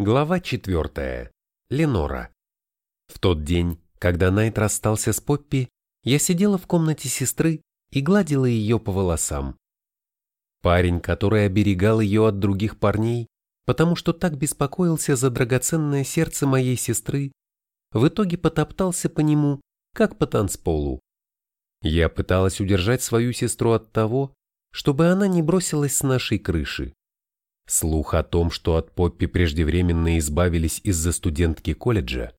Глава четвертая. Ленора. В тот день, когда Найт расстался с Поппи, я сидела в комнате сестры и гладила ее по волосам. Парень, который оберегал ее от других парней, потому что так беспокоился за драгоценное сердце моей сестры, в итоге потоптался по нему, как по танцполу. Я пыталась удержать свою сестру от того, чтобы она не бросилась с нашей крыши. Слух о том, что от Поппи преждевременно избавились из-за студентки колледжа,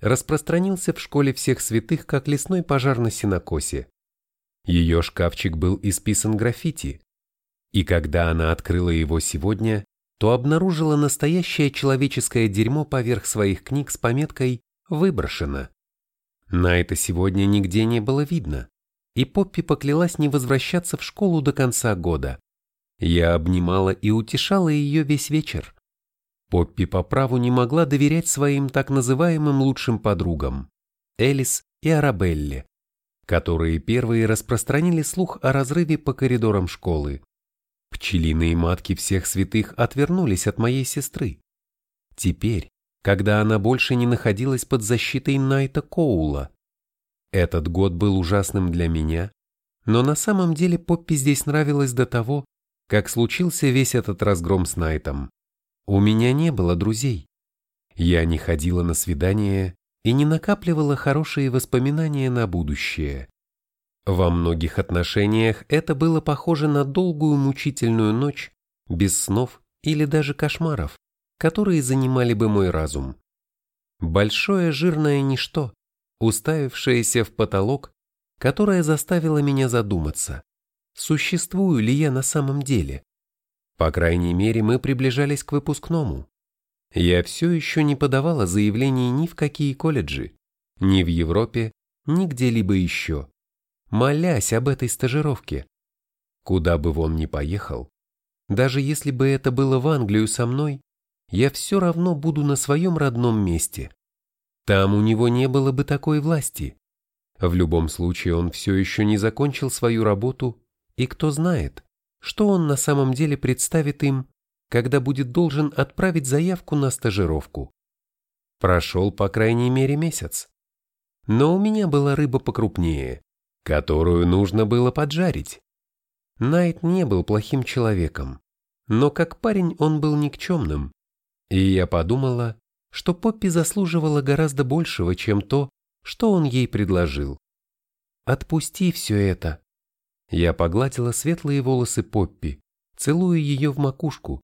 распространился в школе всех святых, как лесной пожар на синокосе. Ее шкафчик был исписан граффити, и когда она открыла его сегодня, то обнаружила настоящее человеческое дерьмо поверх своих книг с пометкой «Выброшено». На это сегодня нигде не было видно, и Поппи поклялась не возвращаться в школу до конца года. Я обнимала и утешала ее весь вечер. Поппи по праву не могла доверять своим так называемым лучшим подругам, Элис и Арабелле, которые первые распространили слух о разрыве по коридорам школы. Пчелиные матки всех святых отвернулись от моей сестры. Теперь, когда она больше не находилась под защитой Найта Коула. Этот год был ужасным для меня, но на самом деле Поппи здесь нравилось до того, как случился весь этот разгром с Найтом. У меня не было друзей. Я не ходила на свидания и не накапливала хорошие воспоминания на будущее. Во многих отношениях это было похоже на долгую мучительную ночь, без снов или даже кошмаров, которые занимали бы мой разум. Большое жирное ничто, уставившееся в потолок, которое заставило меня задуматься существую ли я на самом деле. По крайней мере, мы приближались к выпускному. Я все еще не подавала заявлений ни в какие колледжи, ни в Европе, ни где-либо еще, молясь об этой стажировке. Куда бы он ни поехал, даже если бы это было в Англию со мной, я все равно буду на своем родном месте. Там у него не было бы такой власти. В любом случае он все еще не закончил свою работу и кто знает, что он на самом деле представит им, когда будет должен отправить заявку на стажировку. Прошел по крайней мере месяц. Но у меня была рыба покрупнее, которую нужно было поджарить. Найт не был плохим человеком, но как парень он был никчемным. И я подумала, что Поппи заслуживала гораздо большего, чем то, что он ей предложил. «Отпусти все это», я погладила светлые волосы Поппи, целуя ее в макушку,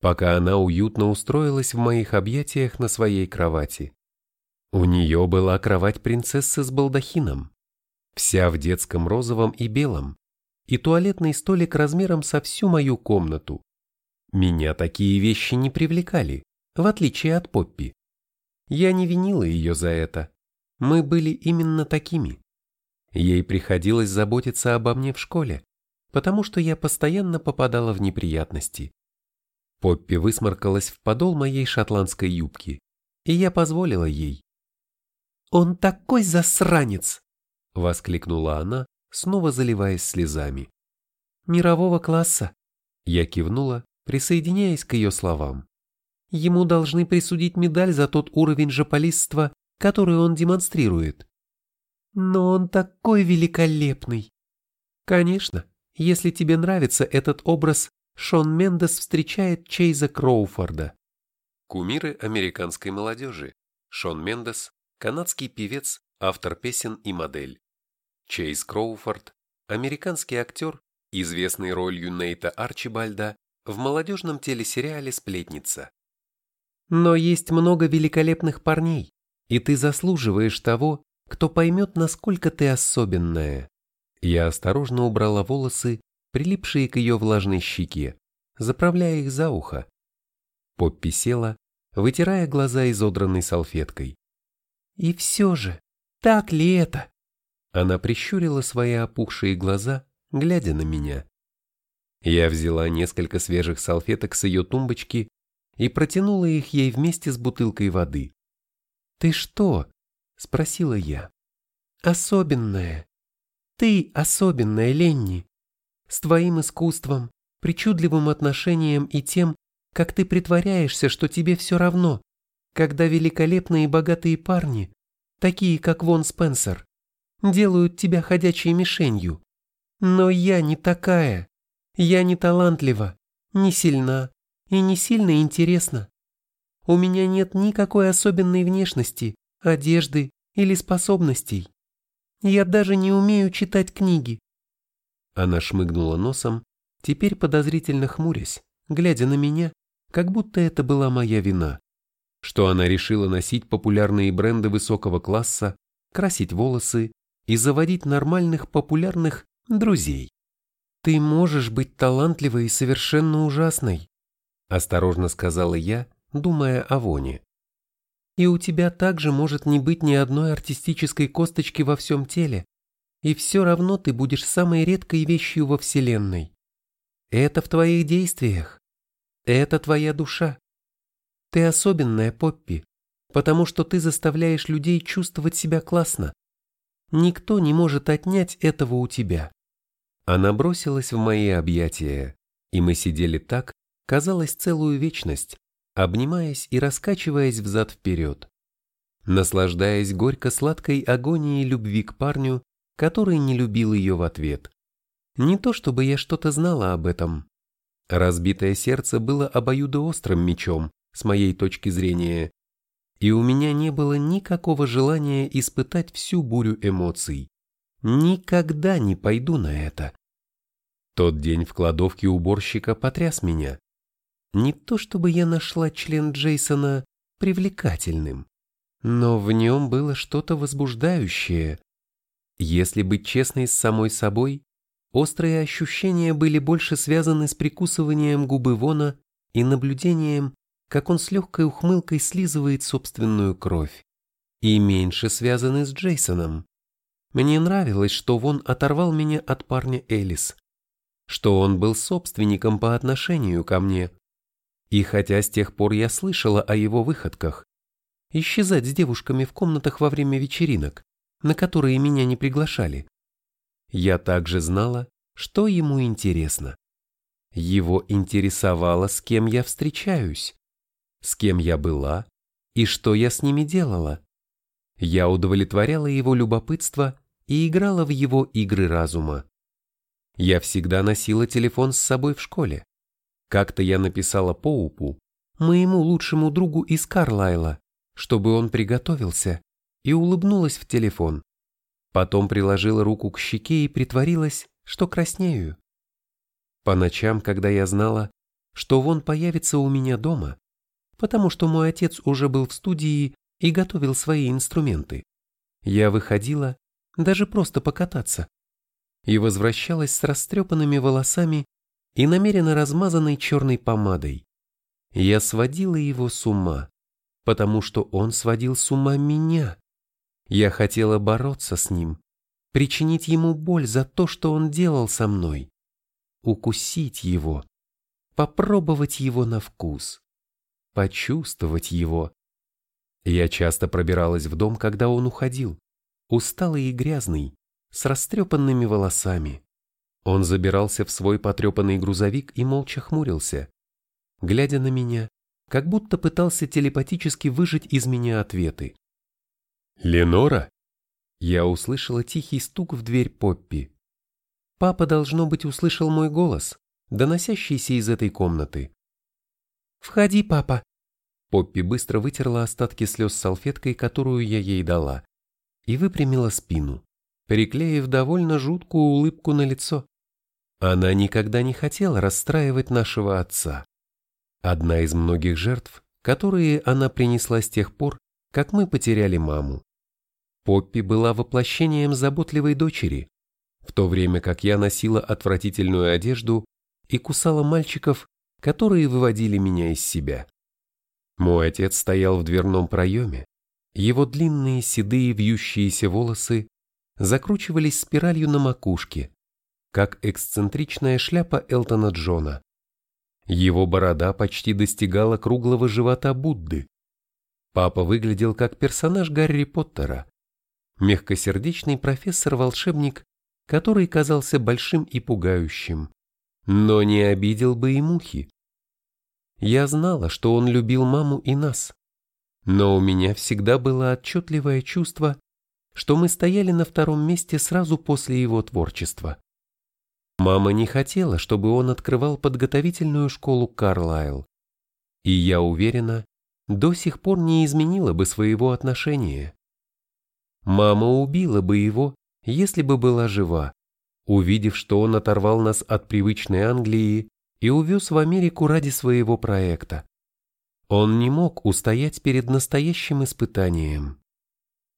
пока она уютно устроилась в моих объятиях на своей кровати. У нее была кровать принцессы с балдахином, вся в детском розовом и белом, и туалетный столик размером со всю мою комнату. Меня такие вещи не привлекали, в отличие от Поппи. Я не винила ее за это. Мы были именно такими. Ей приходилось заботиться обо мне в школе, потому что я постоянно попадала в неприятности. Поппи высморкалась в подол моей шотландской юбки, и я позволила ей. «Он такой засранец!» — воскликнула она, снова заливаясь слезами. «Мирового класса!» — я кивнула, присоединяясь к ее словам. «Ему должны присудить медаль за тот уровень жополистства, который он демонстрирует. Но он такой великолепный. Конечно, если тебе нравится этот образ, Шон Мендес встречает Чейза Кроуфорда. Кумиры американской молодежи. Шон Мендес, канадский певец, автор песен и модель. Чейз Кроуфорд, американский актер, известный ролью Нейта Арчибальда в молодежном телесериале «Сплетница». Но есть много великолепных парней, и ты заслуживаешь того, кто поймет, насколько ты особенная. Я осторожно убрала волосы, прилипшие к ее влажной щеке, заправляя их за ухо. Поппи села, вытирая глаза изодранной салфеткой. «И все же, так ли это?» Она прищурила свои опухшие глаза, глядя на меня. Я взяла несколько свежих салфеток с ее тумбочки и протянула их ей вместе с бутылкой воды. «Ты что, Спросила я. Особенная. Ты особенная, Ленни. С твоим искусством, причудливым отношением и тем, как ты притворяешься, что тебе все равно, когда великолепные богатые парни, такие как Вон Спенсер, делают тебя ходячей мишенью. Но я не такая. Я не талантлива, не сильна и не сильно интересна. У меня нет никакой особенной внешности, одежды или способностей. Я даже не умею читать книги. Она шмыгнула носом, теперь подозрительно хмурясь, глядя на меня, как будто это была моя вина, что она решила носить популярные бренды высокого класса, красить волосы и заводить нормальных популярных друзей. «Ты можешь быть талантливой и совершенно ужасной», осторожно сказала я, думая о Воне. «И у тебя также может не быть ни одной артистической косточки во всем теле, и все равно ты будешь самой редкой вещью во Вселенной. Это в твоих действиях. Это твоя душа. Ты особенная, Поппи, потому что ты заставляешь людей чувствовать себя классно. Никто не может отнять этого у тебя. Она бросилась в мои объятия, и мы сидели так, казалось, целую вечность, обнимаясь и раскачиваясь взад-вперед, наслаждаясь горько-сладкой агонией любви к парню, который не любил ее в ответ. Не то чтобы я что-то знала об этом. Разбитое сердце было обоюдоострым мечом, с моей точки зрения, и у меня не было никакого желания испытать всю бурю эмоций. Никогда не пойду на это. Тот день в кладовке уборщика потряс меня. Не то чтобы я нашла член Джейсона привлекательным, но в нем было что-то возбуждающее. Если быть честной с самой собой, острые ощущения были больше связаны с прикусыванием губы Вона и наблюдением, как он с легкой ухмылкой слизывает собственную кровь, и меньше связаны с Джейсоном. Мне нравилось, что Вон оторвал меня от парня Элис, что он был собственником по отношению ко мне. И хотя с тех пор я слышала о его выходках, исчезать с девушками в комнатах во время вечеринок, на которые меня не приглашали, я также знала, что ему интересно. Его интересовало, с кем я встречаюсь, с кем я была и что я с ними делала. Я удовлетворяла его любопытство и играла в его игры разума. Я всегда носила телефон с собой в школе. Как-то я написала Поупу, моему лучшему другу из Карлайла, чтобы он приготовился, и улыбнулась в телефон. Потом приложила руку к щеке и притворилась, что краснею. По ночам, когда я знала, что Вон появится у меня дома, потому что мой отец уже был в студии и готовил свои инструменты. Я выходила, даже просто покататься, и возвращалась с растрепанными волосами и намеренно размазанной черной помадой. Я сводила его с ума, потому что он сводил с ума меня. Я хотела бороться с ним, причинить ему боль за то, что он делал со мной, укусить его, попробовать его на вкус почувствовать его. Я часто пробиралась в дом, когда он уходил, усталый и грязный, с растрепанными волосами. Он забирался в свой потрепанный грузовик и молча хмурился, глядя на меня, как будто пытался телепатически выжать из меня ответы. «Ленора?» Я услышала тихий стук в дверь Поппи. Папа, должно быть, услышал мой голос, доносящийся из этой комнаты. «Входи, папа», Поппи быстро вытерла остатки слез салфеткой, которую я ей дала, и выпрямила спину, приклеив довольно жуткую улыбку на лицо. Она никогда не хотела расстраивать нашего отца. Одна из многих жертв, которые она принесла с тех пор, как мы потеряли маму. Поппи была воплощением заботливой дочери, в то время как я носила отвратительную одежду и кусала мальчиков, которые выводили меня из себя. Мой отец стоял в дверном проеме. Его длинные седые вьющиеся волосы закручивались спиралью на макушке, как эксцентричная шляпа Элтона Джона. Его борода почти достигала круглого живота Будды. Папа выглядел как персонаж Гарри Поттера, мягкосердечный профессор-волшебник, который казался большим и пугающим, но не обидел бы и мухи. Я знала, что он любил маму и нас. Но у меня всегда было отчетливое чувство, что мы стояли на втором месте сразу после его творчества. Мама не хотела, чтобы он открывал подготовительную школу Карлайл. И я уверена, до сих пор не изменила бы своего отношения. Мама убила бы его, если бы была жива, увидев, что он оторвал нас от привычной Англии и увез в Америку ради своего проекта. Он не мог устоять перед настоящим испытанием.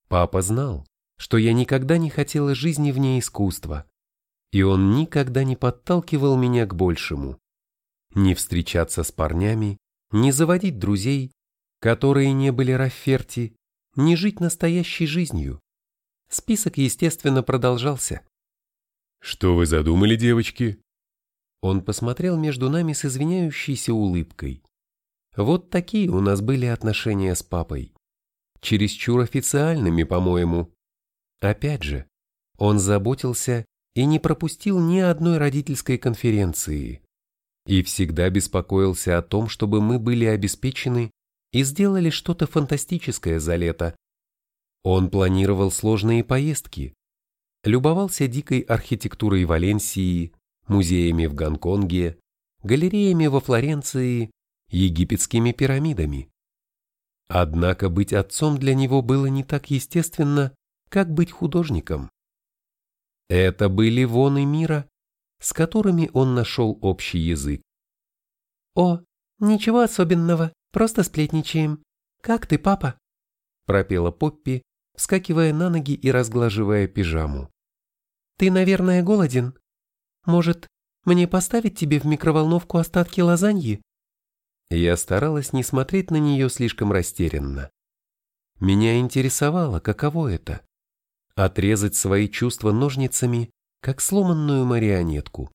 Папа знал, что я никогда не хотела жизни вне искусства, и он никогда не подталкивал меня к большему. Не встречаться с парнями, не заводить друзей, которые не были Рафферти, не жить настоящей жизнью. Список, естественно, продолжался. «Что вы задумали, девочки?» Он посмотрел между нами с извиняющейся улыбкой. Вот такие у нас были отношения с папой. Чересчур официальными, по-моему. Опять же, он заботился и не пропустил ни одной родительской конференции. И всегда беспокоился о том, чтобы мы были обеспечены и сделали что-то фантастическое за лето. Он планировал сложные поездки, любовался дикой архитектурой Валенсии, музеями в Гонконге, галереями во Флоренции, египетскими пирамидами. Однако быть отцом для него было не так естественно, как быть художником. Это были воны мира, с которыми он нашел общий язык. «О, ничего особенного, просто сплетничаем. Как ты, папа?» пропела Поппи, вскакивая на ноги и разглаживая пижаму. «Ты, наверное, голоден? Может, мне поставить тебе в микроволновку остатки лазаньи?» Я старалась не смотреть на нее слишком растерянно. Меня интересовало, каково это отрезать свои чувства ножницами, как сломанную марионетку.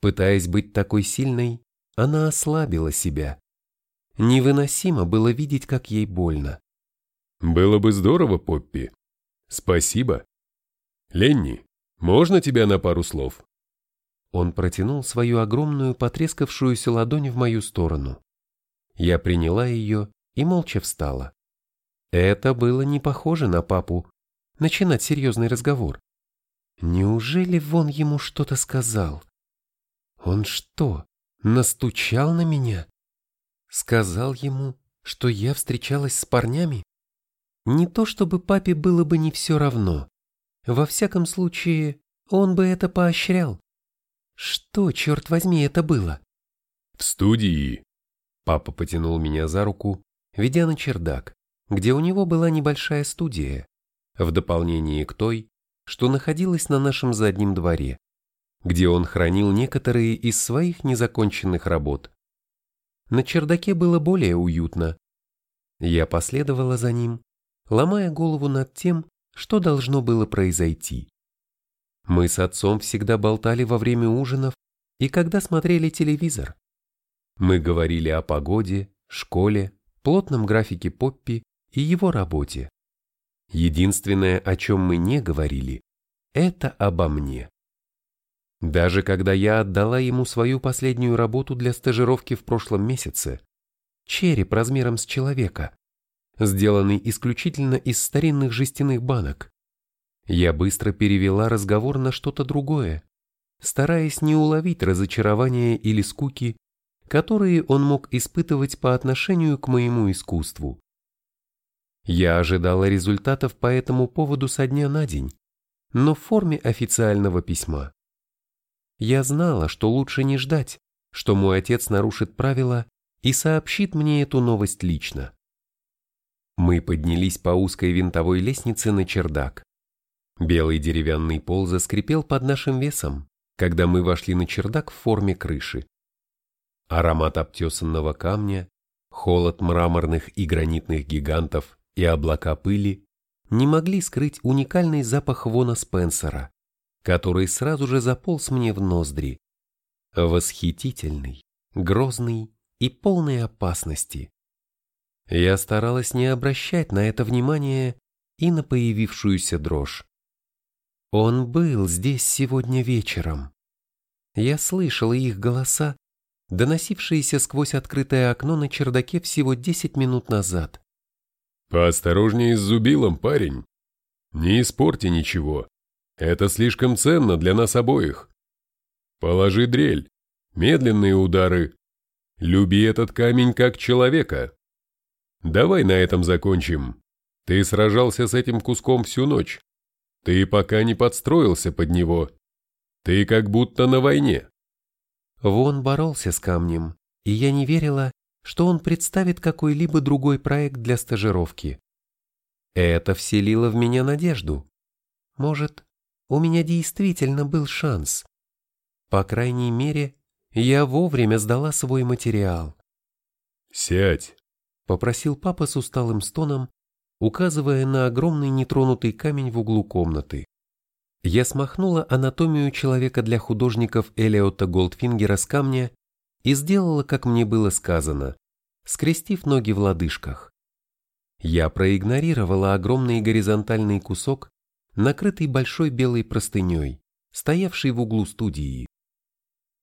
Пытаясь быть такой сильной, она ослабила себя. Невыносимо было видеть, как ей больно. «Было бы здорово, Поппи. Спасибо. Ленни, можно тебя на пару слов?» Он протянул свою огромную потрескавшуюся ладонь в мою сторону. Я приняла ее и молча встала. Это было не похоже на папу, начинать серьезный разговор. Неужели Вон ему что-то сказал? Он что, настучал на меня? Сказал ему, что я встречалась с парнями? Не то чтобы папе было бы не все равно. Во всяком случае, он бы это поощрял. Что, черт возьми, это было? В студии. Папа потянул меня за руку, ведя на чердак, где у него была небольшая студия, в дополнение к той, что находилась на нашем заднем дворе, где он хранил некоторые из своих незаконченных работ. На чердаке было более уютно. Я последовала за ним, ломая голову над тем, что должно было произойти. Мы с отцом всегда болтали во время ужинов и когда смотрели телевизор. Мы говорили о погоде, школе, плотном графике Поппи и его работе. Единственное, о чем мы не говорили, это обо мне. Даже когда я отдала ему свою последнюю работу для стажировки в прошлом месяце, череп размером с человека, сделанный исключительно из старинных жестяных банок, я быстро перевела разговор на что-то другое, стараясь не уловить разочарования или скуки, которые он мог испытывать по отношению к моему искусству. Я ожидала результатов по этому поводу со дня на день, но в форме официального письма. Я знала, что лучше не ждать, что мой отец нарушит правила и сообщит мне эту новость лично. Мы поднялись по узкой винтовой лестнице на чердак. Белый деревянный пол заскрипел под нашим весом, когда мы вошли на чердак в форме крыши. Аромат обтесанного камня, холод мраморных и гранитных гигантов и облака пыли не могли скрыть уникальный запах Вона Спенсера, который сразу же заполз мне в ноздри. Восхитительный, грозный и полный опасности. Я старалась не обращать на это внимания и на появившуюся дрожь. Он был здесь сегодня вечером. Я слышала их голоса доносившиеся сквозь открытое окно на чердаке всего 10 минут назад. «Поосторожнее с зубилом, парень. Не испорти ничего. Это слишком ценно для нас обоих. Положи дрель, медленные удары. Люби этот камень как человека. Давай на этом закончим. Ты сражался с этим куском всю ночь. Ты пока не подстроился под него. Ты как будто на войне. Вон боролся с камнем, и я не верила, что он представит какой-либо другой проект для стажировки. Это вселило в меня надежду. Может, у меня действительно был шанс. По крайней мере, я вовремя сдала свой материал. «Сядь», — попросил папа с усталым стоном, указывая на огромный нетронутый камень в углу комнаты. Я смахнула анатомию человека для художников Элиота Голдфингера с камня и сделала, как мне было сказано, скрестив ноги в лодыжках. Я проигнорировала огромный горизонтальный кусок, накрытый большой белой простыней, стоявший в углу студии.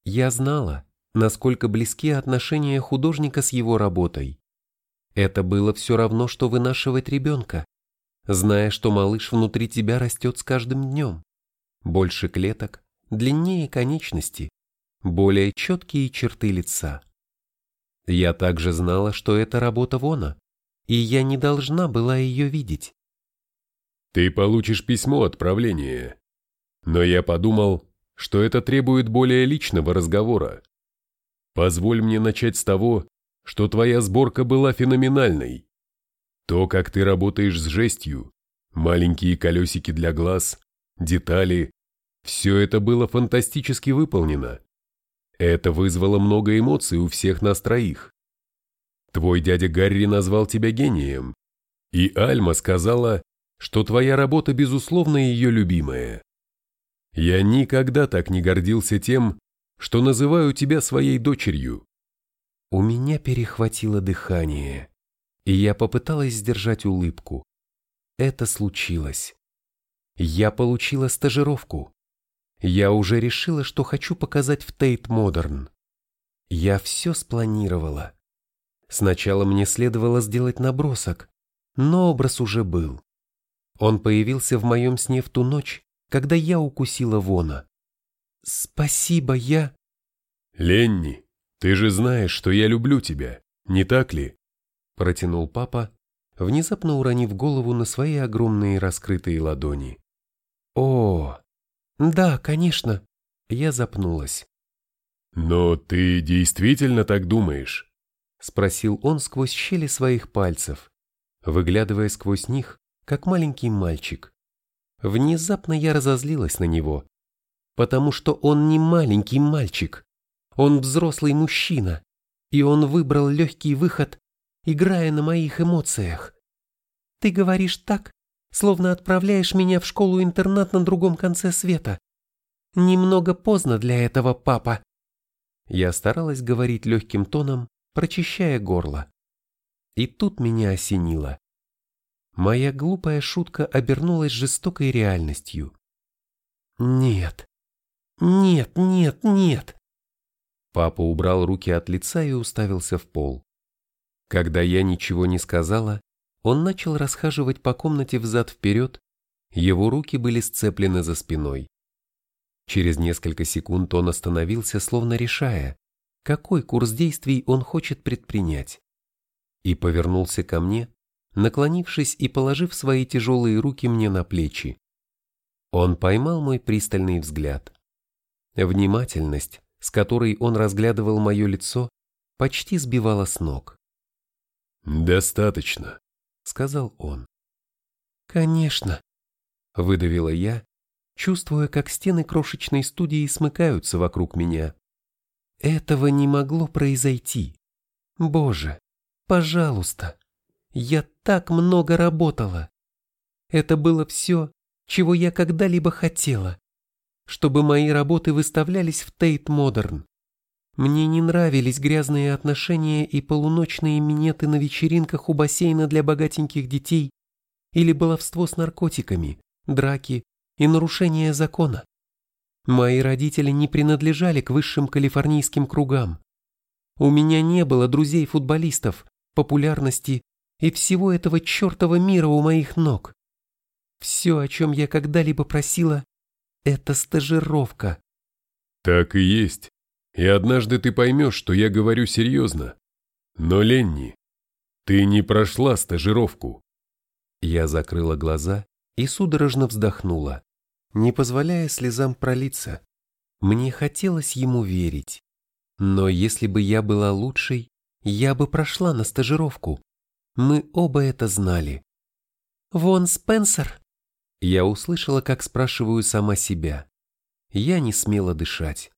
Я знала, насколько близки отношения художника с его работой. Это было все равно, что вынашивать ребенка, зная, что малыш внутри тебя растет с каждым днем больше клеток, длиннее конечности, более четкие черты лица. Я также знала, что это работа Вона, и я не должна была ее видеть. Ты получишь письмо отправления. Но я подумал, что это требует более личного разговора. Позволь мне начать с того, что твоя сборка была феноменальной. То, как ты работаешь с жестью, маленькие колесики для глаз, детали. Все это было фантастически выполнено. Это вызвало много эмоций у всех нас троих. Твой дядя Гарри назвал тебя гением, и Альма сказала, что твоя работа безусловно ее любимая. Я никогда так не гордился тем, что называю тебя своей дочерью. У меня перехватило дыхание, и я попыталась сдержать улыбку. Это случилось. Я получила стажировку. Я уже решила, что хочу показать в Тейт Модерн. Я все спланировала. Сначала мне следовало сделать набросок, но образ уже был. Он появился в моем сне в ту ночь, когда я укусила Вона. «Спасибо, я...» «Ленни, ты же знаешь, что я люблю тебя, не так ли?» Протянул папа, внезапно уронив голову на свои огромные раскрытые ладони. «О, да, конечно», — я запнулась. «Но ты действительно так думаешь?» — спросил он сквозь щели своих пальцев, выглядывая сквозь них, как маленький мальчик. Внезапно я разозлилась на него, потому что он не маленький мальчик, он взрослый мужчина, и он выбрал легкий выход, играя на моих эмоциях. «Ты говоришь так, словно отправляешь меня в школу-интернат на другом конце света. Немного поздно для этого, папа. Я старалась говорить легким тоном, прочищая горло. И тут меня осенило. Моя глупая шутка обернулась жестокой реальностью. Нет, нет, нет, нет. Папа убрал руки от лица и уставился в пол. Когда я ничего не сказала, он начал расхаживать по комнате взад-вперед, его руки были сцеплены за спиной. Через несколько секунд он остановился, словно решая, какой курс действий он хочет предпринять, и повернулся ко мне, наклонившись и положив свои тяжелые руки мне на плечи. Он поймал мой пристальный взгляд. Внимательность, с которой он разглядывал мое лицо, почти сбивала с ног. «Достаточно», — сказал он. «Конечно», — выдавила я, чувствуя, как стены крошечной студии смыкаются вокруг меня. Этого не могло произойти. Боже, пожалуйста, я так много работала. Это было все, чего я когда-либо хотела, чтобы мои работы выставлялись в Тейт Модерн. Мне не нравились грязные отношения и полуночные минеты на вечеринках у бассейна для богатеньких детей или баловство с наркотиками, драки и нарушение закона. Мои родители не принадлежали к высшим калифорнийским кругам. У меня не было друзей-футболистов, популярности и всего этого чертова мира у моих ног. Все, о чем я когда-либо просила, это стажировка. Так и есть. И однажды ты поймешь, что я говорю серьезно. Но, Ленни, ты не прошла стажировку. Я закрыла глаза и судорожно вздохнула, не позволяя слезам пролиться. Мне хотелось ему верить. Но если бы я была лучшей, я бы прошла на стажировку. Мы оба это знали. «Вон Спенсер?» Я услышала, как спрашиваю сама себя. Я не смела дышать.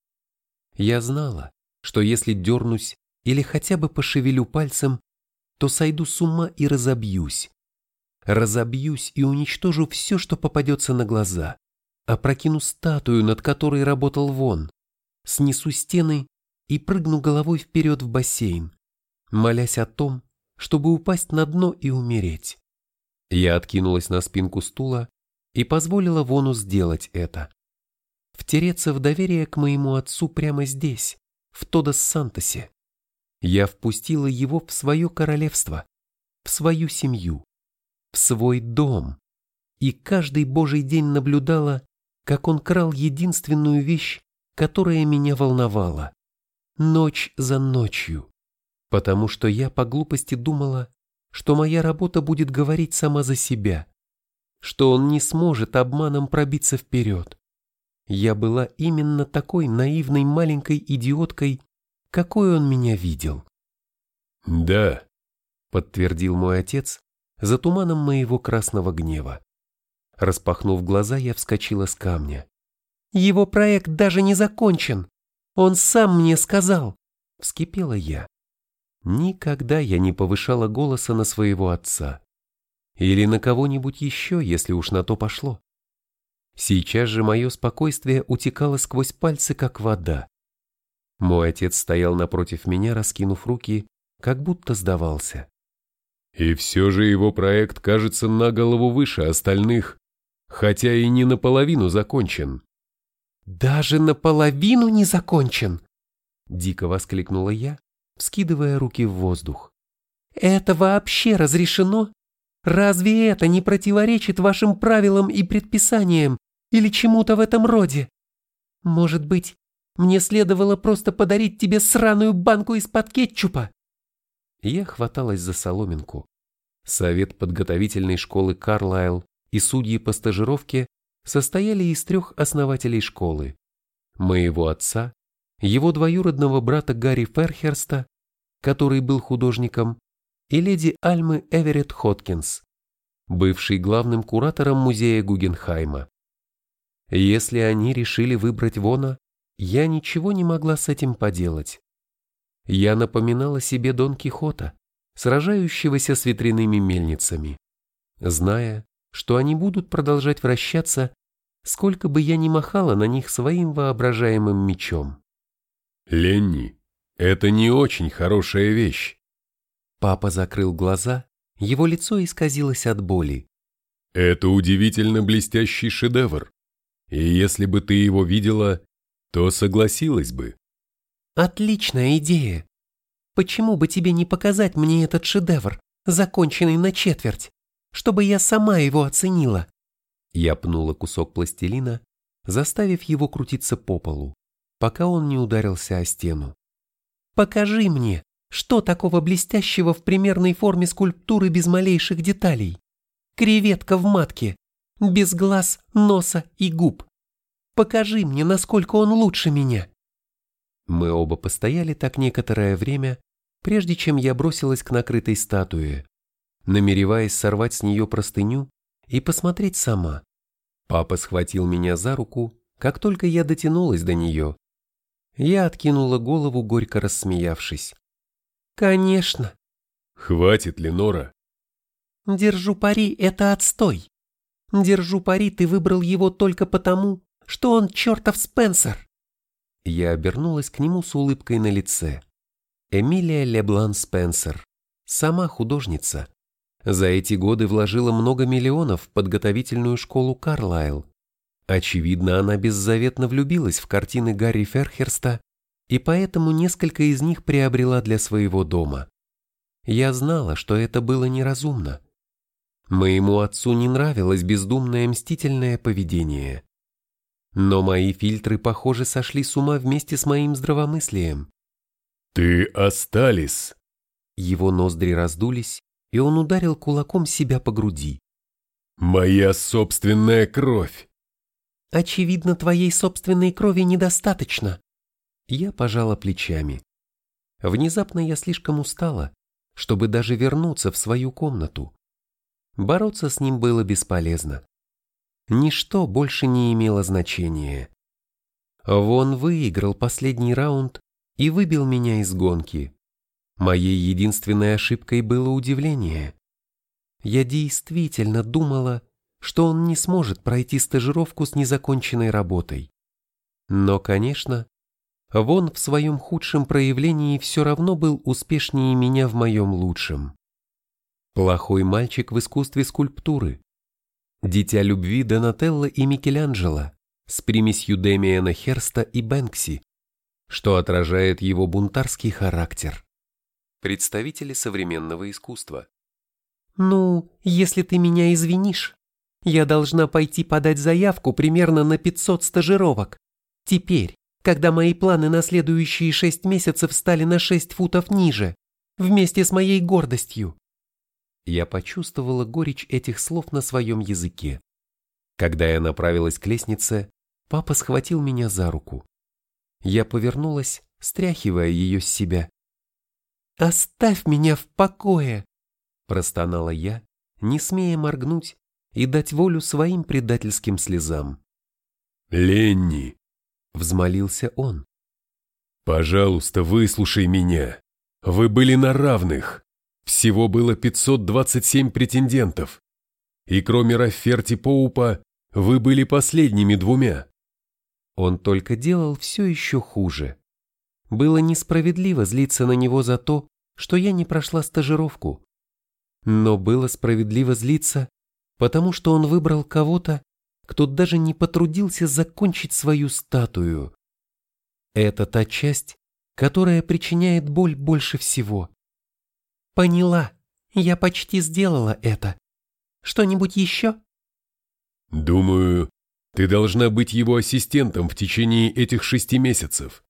Я знала, что если дернусь или хотя бы пошевелю пальцем, то сойду с ума и разобьюсь. Разобьюсь и уничтожу все, что попадется на глаза. Опрокину статую, над которой работал Вон. Снесу стены и прыгну головой вперед в бассейн, молясь о том, чтобы упасть на дно и умереть. Я откинулась на спинку стула и позволила Вону сделать это. Втереться в доверие к моему отцу прямо здесь, в Тодос-Сантосе. Я впустила его в свое королевство, в свою семью, в свой дом, и каждый божий день наблюдала, как он крал единственную вещь, которая меня волновала. Ночь за ночью. Потому что я по глупости думала, что моя работа будет говорить сама за себя, что он не сможет обманом пробиться вперед. Я была именно такой наивной маленькой идиоткой, какой он меня видел. «Да», — подтвердил мой отец за туманом моего красного гнева. Распахнув глаза, я вскочила с камня. «Его проект даже не закончен! Он сам мне сказал!» — вскипела я. Никогда я не повышала голоса на своего отца. Или на кого-нибудь еще, если уж на то пошло. Сейчас же мое спокойствие утекало сквозь пальцы, как вода. Мой отец стоял напротив меня, раскинув руки, как будто сдавался. И все же его проект кажется на голову выше остальных, хотя и не наполовину закончен. «Даже наполовину не закончен!» Дико воскликнула я, вскидывая руки в воздух. «Это вообще разрешено? Разве это не противоречит вашим правилам и предписаниям или чему-то в этом роде? Может быть, мне следовало просто подарить тебе сраную банку из-под кетчупа?» Я хваталась за соломинку. Совет подготовительной школы Карлайл и судьи по стажировке состояли из трех основателей школы. Моего отца, его двоюродного брата Гарри Ферхерста, который был художником, и леди Альмы Эверетт Хоткинс, бывший главным куратором музея Гугенхайма. Если они решили выбрать Вона, я ничего не могла с этим поделать. Я напоминала себе Дон Кихота, сражающегося с ветряными мельницами, зная, что они будут продолжать вращаться, сколько бы я ни махала на них своим воображаемым мечом. «Ленни, это не очень хорошая вещь». Папа закрыл глаза, его лицо исказилось от боли. «Это удивительно блестящий шедевр, и если бы ты его видела, то согласилась бы». «Отличная идея. Почему бы тебе не показать мне этот шедевр, законченный на четверть?» чтобы я сама его оценила. Я пнула кусок пластилина, заставив его крутиться по полу, пока он не ударился о стену. Покажи мне, что такого блестящего в примерной форме скульптуры без малейших деталей. Креветка в матке, без глаз, носа и губ. Покажи мне, насколько он лучше меня. Мы оба постояли так некоторое время, прежде чем я бросилась к накрытой статуе намереваясь сорвать с нее простыню и посмотреть сама. Папа схватил меня за руку, как только я дотянулась до нее. Я откинула голову, горько рассмеявшись. «Конечно». «Хватит, Ленора». «Держу пари, это отстой. Держу пари, ты выбрал его только потому, что он чертов Спенсер». Я обернулась к нему с улыбкой на лице. Эмилия Леблан Спенсер, сама художница, за эти годы вложила много миллионов в подготовительную школу Карлайл. Очевидно, она беззаветно влюбилась в картины Гарри Ферхерста и поэтому несколько из них приобрела для своего дома. Я знала, что это было неразумно. Моему отцу не нравилось бездумное мстительное поведение. Но мои фильтры, похоже, сошли с ума вместе с моим здравомыслием. «Ты Асталис!» Его ноздри раздулись, и он ударил кулаком себя по груди. «Моя собственная кровь!» «Очевидно, твоей собственной крови недостаточно!» Я пожала плечами. Внезапно я слишком устала, чтобы даже вернуться в свою комнату. Бороться с ним было бесполезно. Ничто больше не имело значения. Вон выиграл последний раунд и выбил меня из гонки. Моей единственной ошибкой было удивление. Я действительно думала, что он не сможет пройти стажировку с незаконченной работой. Но, конечно, Вон в своем худшем проявлении все равно был успешнее меня в моем лучшем. Плохой мальчик в искусстве скульптуры. Дитя любви Донателло и Микеланджело с примесью Демиана Херста и Бэнкси, что отражает его бунтарский характер. Представители современного искусства. «Ну, если ты меня извинишь, я должна пойти подать заявку примерно на 500 стажировок. Теперь, когда мои планы на следующие шесть месяцев стали на шесть футов ниже, вместе с моей гордостью. Я почувствовала горечь этих слов на своем языке. Когда я направилась к лестнице, папа схватил меня за руку. Я повернулась, стряхивая ее с себя. «Оставь меня в покое!» – простонала я, не смея моргнуть и дать волю своим предательским слезам. «Ленни!» Взмолился он. «Пожалуйста, выслушай меня. Вы были на равных. Всего было 527 претендентов. И кроме Рафферти Поупа, вы были последними двумя». Он только делал все еще хуже. Было несправедливо злиться на него за то, что я не прошла стажировку. Но было справедливо злиться, потому что он выбрал кого-то, кто даже не потрудился закончить свою статую. Это та часть, которая причиняет боль больше всего. Поняла, я почти сделала это. Что-нибудь еще? Думаю, ты должна быть его ассистентом в течение этих шести месяцев,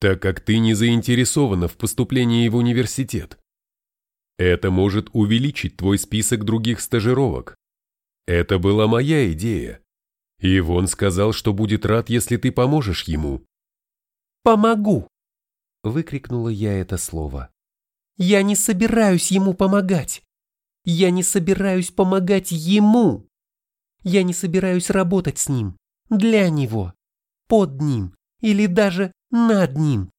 так как ты не заинтересована в поступлении в университет. Это может увеличить твой список других стажировок. Это была моя идея. И Вон сказал, что будет рад, если ты поможешь ему. «Помогу!» — выкрикнула я это слово. «Я не собираюсь ему помогать! Я не собираюсь помогать ему! Я не собираюсь работать с ним, для него, под ним или даже над ним!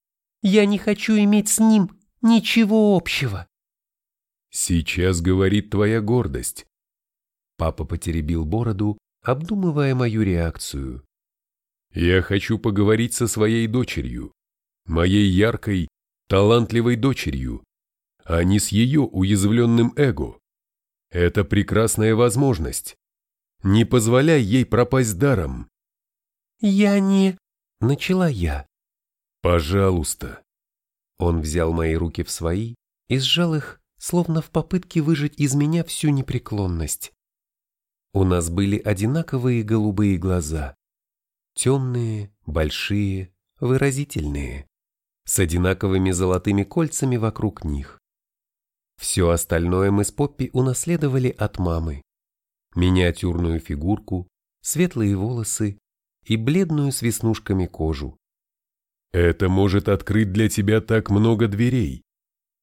Я не хочу иметь с ним ничего общего!» «Сейчас говорит твоя гордость!» Папа потеребил бороду, обдумывая мою реакцию. «Я хочу поговорить со своей дочерью, моей яркой, талантливой дочерью, а не с ее уязвленным эго. Это прекрасная возможность. Не позволяй ей пропасть даром». «Я не...» — начала я. «Пожалуйста». Он взял мои руки в свои и сжал их, словно в попытке выжать из меня всю непреклонность. У нас были одинаковые голубые глаза. Темные, большие, выразительные, с одинаковыми золотыми кольцами вокруг них. Все остальное мы с Поппи унаследовали от мамы. Миниатюрную фигурку, светлые волосы и бледную с веснушками кожу. Это может открыть для тебя так много дверей.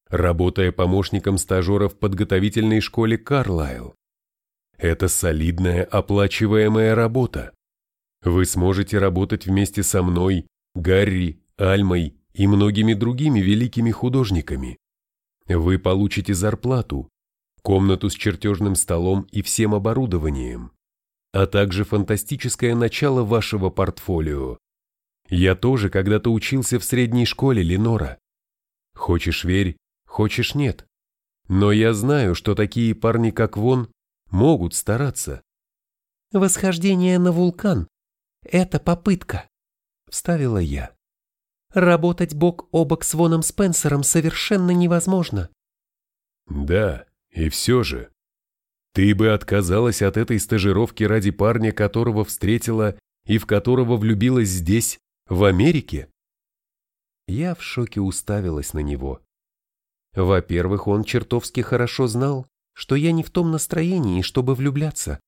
Работая помощником стажера в подготовительной школе Карлайл, это солидная оплачиваемая работа. Вы сможете работать вместе со мной, Гарри, Альмой и многими другими великими художниками. Вы получите зарплату, комнату с чертежным столом и всем оборудованием, а также фантастическое начало вашего портфолио. Я тоже когда-то учился в средней школе, Ленора. Хочешь верь, хочешь нет. Но я знаю, что такие парни, как Вон, могут стараться. «Восхождение на вулкан — это попытка», — вставила я. Работать бок о бок с Воном Спенсером совершенно невозможно. Да, и все же. Ты бы отказалась от этой стажировки ради парня, которого встретила и в которого влюбилась здесь, в Америке? Я в шоке уставилась на него. Во-первых, он чертовски хорошо знал, что я не в том настроении, чтобы влюбляться.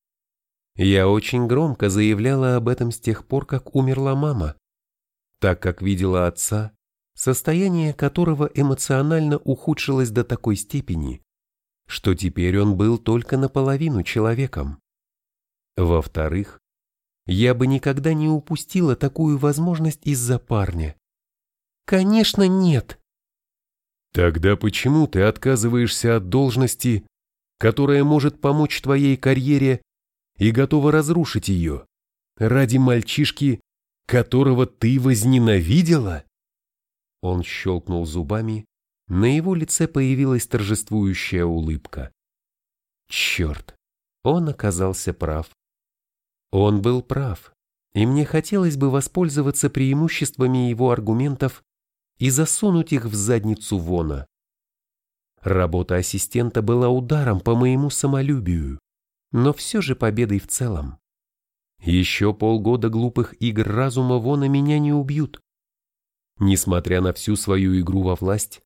Я очень громко заявляла об этом с тех пор, как умерла мама, так как видела отца, состояние которого эмоционально ухудшилось до такой степени, что теперь он был только наполовину человеком. Во-вторых, я бы никогда не упустила такую возможность из-за парня. Конечно, нет. Тогда почему ты отказываешься от должности, которая может помочь твоей карьере и готова разрушить ее ради мальчишки, которого ты возненавидела? Он щелкнул зубами, на его лице появилась торжествующая улыбка. Черт, он оказался прав. Он был прав, и мне хотелось бы воспользоваться преимуществами его аргументов и засунуть их в задницу Вона. Работа ассистента была ударом по моему самолюбию, но все же победой в целом. Еще полгода глупых игр разума Вона меня не убьют. Несмотря на всю свою игру во власть,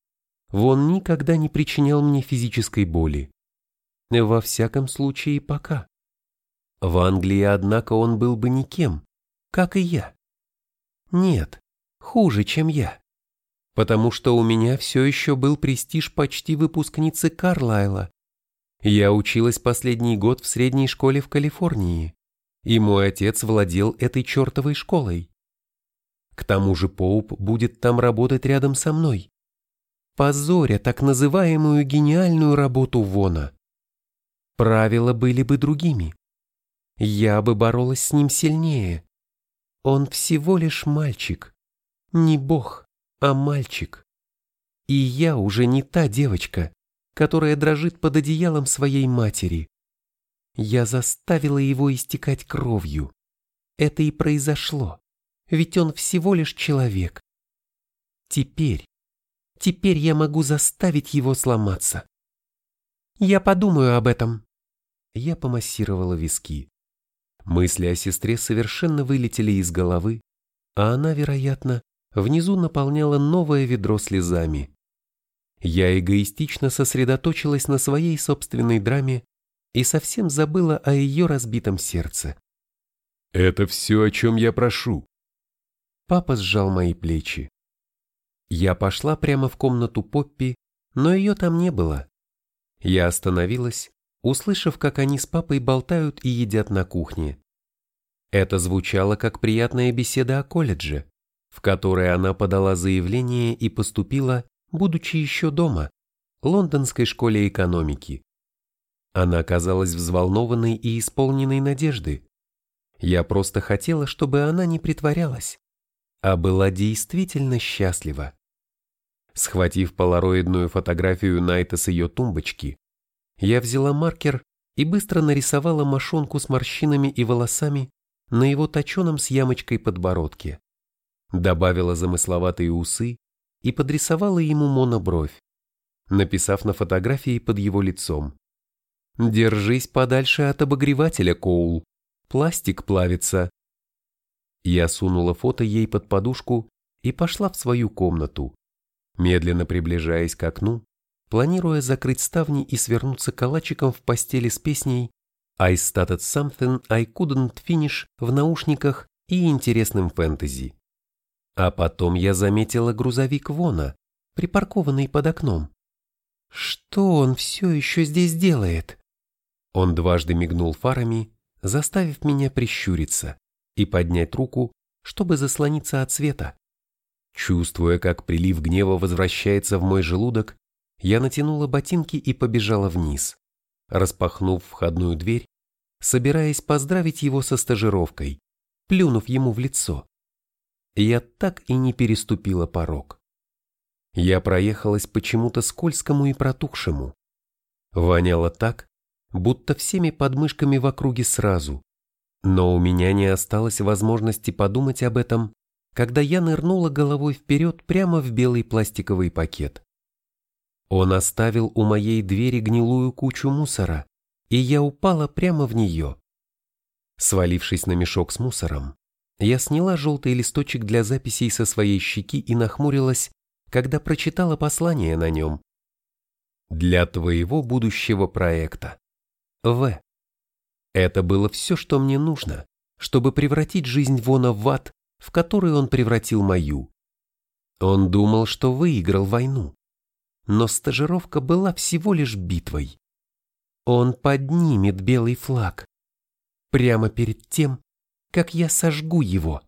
Вон никогда не причинял мне физической боли. Во всяком случае, пока. В Англии, однако, он был бы никем, как и я. Нет, хуже, чем я. Потому что у меня все еще был престиж почти выпускницы Карлайла. Я училась последний год в средней школе в Калифорнии, и мой отец владел этой чертовой школой. К тому же Поуп будет там работать рядом со мной позоря так называемую гениальную работу Вона. Правила были бы другими. Я бы боролась с ним сильнее. Он всего лишь мальчик. Не бог, а мальчик. И я уже не та девочка, которая дрожит под одеялом своей матери. Я заставила его истекать кровью. Это и произошло, ведь он всего лишь человек. Теперь, Теперь я могу заставить его сломаться. Я подумаю об этом. Я помассировала виски. Мысли о сестре совершенно вылетели из головы, а она, вероятно, внизу наполняла новое ведро слезами. Я эгоистично сосредоточилась на своей собственной драме и совсем забыла о ее разбитом сердце. «Это все, о чем я прошу». Папа сжал мои плечи. Я пошла прямо в комнату Поппи, но ее там не было. Я остановилась, услышав, как они с папой болтают и едят на кухне. Это звучало как приятная беседа о колледже, в которой она подала заявление и поступила, будучи еще дома, лондонской школе экономики. Она казалась взволнованной и исполненной надежды. Я просто хотела, чтобы она не притворялась а была действительно счастлива. Схватив полароидную фотографию Найта с ее тумбочки, я взяла маркер и быстро нарисовала мошонку с морщинами и волосами на его точеном с ямочкой подбородке. Добавила замысловатые усы и подрисовала ему монобровь, написав на фотографии под его лицом. «Держись подальше от обогревателя, Коул. Пластик плавится, я сунула фото ей под подушку и пошла в свою комнату, медленно приближаясь к окну, планируя закрыть ставни и свернуться калачиком в постели с песней «I started something I couldn't finish» в наушниках и интересным фэнтези. А потом я заметила грузовик Вона, припаркованный под окном. Что он все еще здесь делает? Он дважды мигнул фарами, заставив меня прищуриться и поднять руку, чтобы заслониться от света. Чувствуя, как прилив гнева возвращается в мой желудок, я натянула ботинки и побежала вниз, распахнув входную дверь, собираясь поздравить его со стажировкой, плюнув ему в лицо. Я так и не переступила порог. Я проехалась почему-то скользкому и протухшему. Воняло так, будто всеми подмышками в округе сразу, но у меня не осталось возможности подумать об этом, когда я нырнула головой вперед прямо в белый пластиковый пакет. Он оставил у моей двери гнилую кучу мусора, и я упала прямо в нее. Свалившись на мешок с мусором, я сняла желтый листочек для записей со своей щеки и нахмурилась, когда прочитала послание на нем. Для твоего будущего проекта. В. Это было все, что мне нужно, чтобы превратить жизнь Вона в ад, в который он превратил мою. Он думал, что выиграл войну. Но стажировка была всего лишь битвой. Он поднимет белый флаг. Прямо перед тем, как я сожгу его.